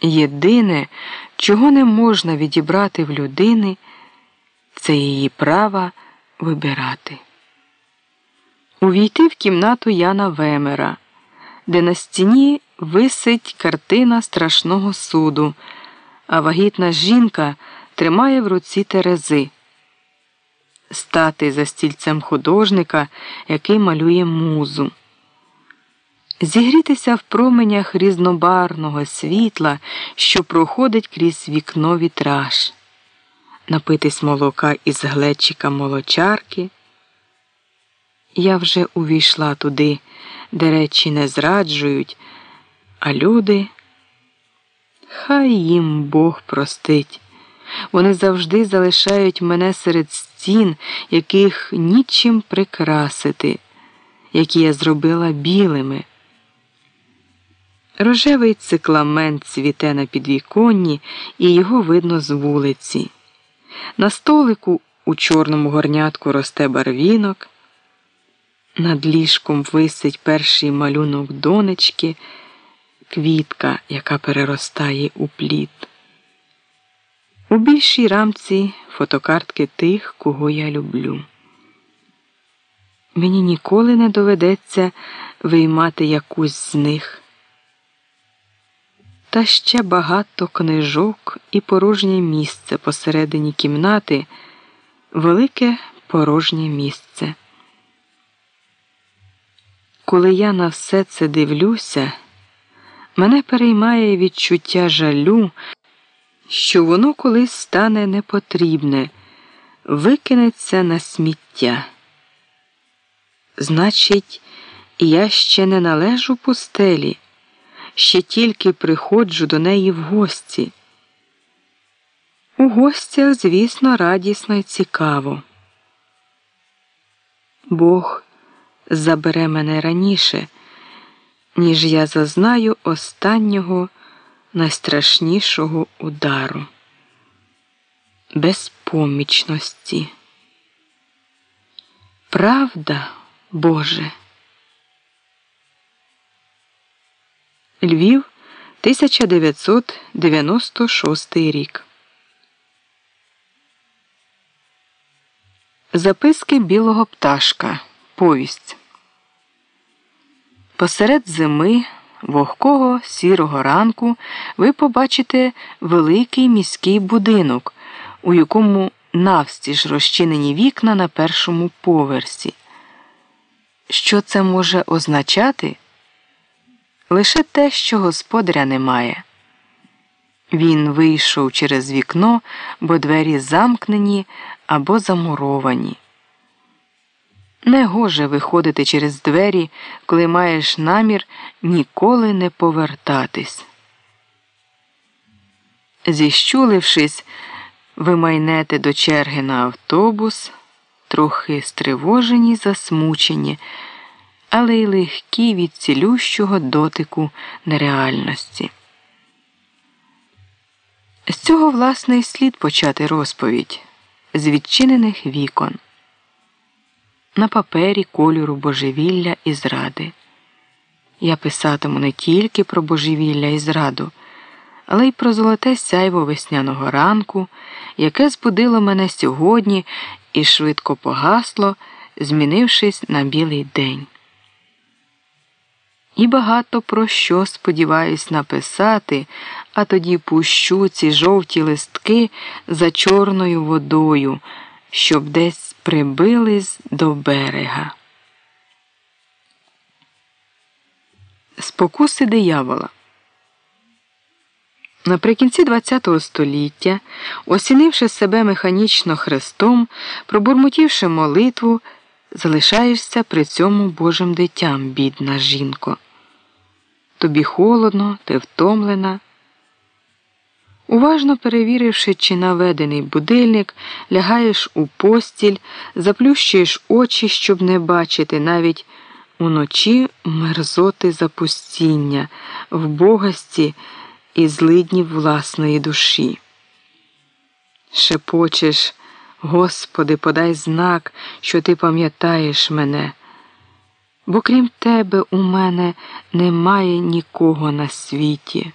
Єдине, чого не можна відібрати в людини, це її право вибирати. Увійти в кімнату Яна Вемера, де на стіні висить картина страшного суду, а вагітна жінка тримає в руці терези, стати за стільцем художника, який малює музу зігрітися в променях різнобарного світла, що проходить крізь вікно вітраж, напитись молока із глечика молочарки. Я вже увійшла туди, де речі не зраджують, а люди, хай їм Бог простить. Вони завжди залишають мене серед стін, яких нічим прикрасити, які я зробила білими. Рожевий цикламент цвіте на підвіконні, і його видно з вулиці. На столику у чорному горнятку росте барвінок. Над ліжком висить перший малюнок донечки, квітка, яка переростає у плід. У більшій рамці фотокартки тих, кого я люблю. Мені ніколи не доведеться виймати якусь з них та ще багато книжок і порожнє місце посередині кімнати, велике порожнє місце. Коли я на все це дивлюся, мене переймає відчуття жалю, що воно колись стане непотрібне, викинеться на сміття. Значить, я ще не належу пустелі ще тільки приходжу до неї в гості. У гостях, звісно, радісно і цікаво. Бог забере мене раніше, ніж я зазнаю останнього найстрашнішого удару, безпомічності. Правда, Боже. Львів, 1996 рік. Записки білого пташка. Повість. Посеред зими вогкого сірого ранку ви побачите великий міський будинок, у якому навстіж розчинені вікна на першому поверсі. Що це може означати? Лише те, що господаря немає. Він вийшов через вікно, бо двері замкнені або замуровані. Негоже виходити через двері, коли маєш намір ніколи не повертатись. Зіщулившись, ви майнете до черги на автобус, трохи стривожені, засмучені але й легкі від цілющого дотику нереальності. З цього власне й слід почати розповідь з відчинених вікон, на папері кольору божевілля і зради. Я писатиму не тільки про божевілля і зраду, але й про золоте сяйво весняного ранку, яке збудило мене сьогодні і швидко погасло, змінившись на білий день і багато про що сподіваюсь написати, а тоді пущу ці жовті листки за чорною водою, щоб десь прибились до берега. Спокуси диявола. Наприкінці ХХ століття, осінивши себе механічно хрестом, пробурмотівши молитву, залишаєшся при цьому Божим дитям, бідна жінко. Тобі холодно, ти втомлена. Уважно перевіривши, чи наведений будильник, лягаєш у постіль, заплющуєш очі, щоб не бачити навіть уночі мерзоти запустіння, вбогості і злиднів власної душі. Шепочеш, Господи, подай знак, що ти пам'ятаєш мене бо крім тебе у мене немає нікого на світі.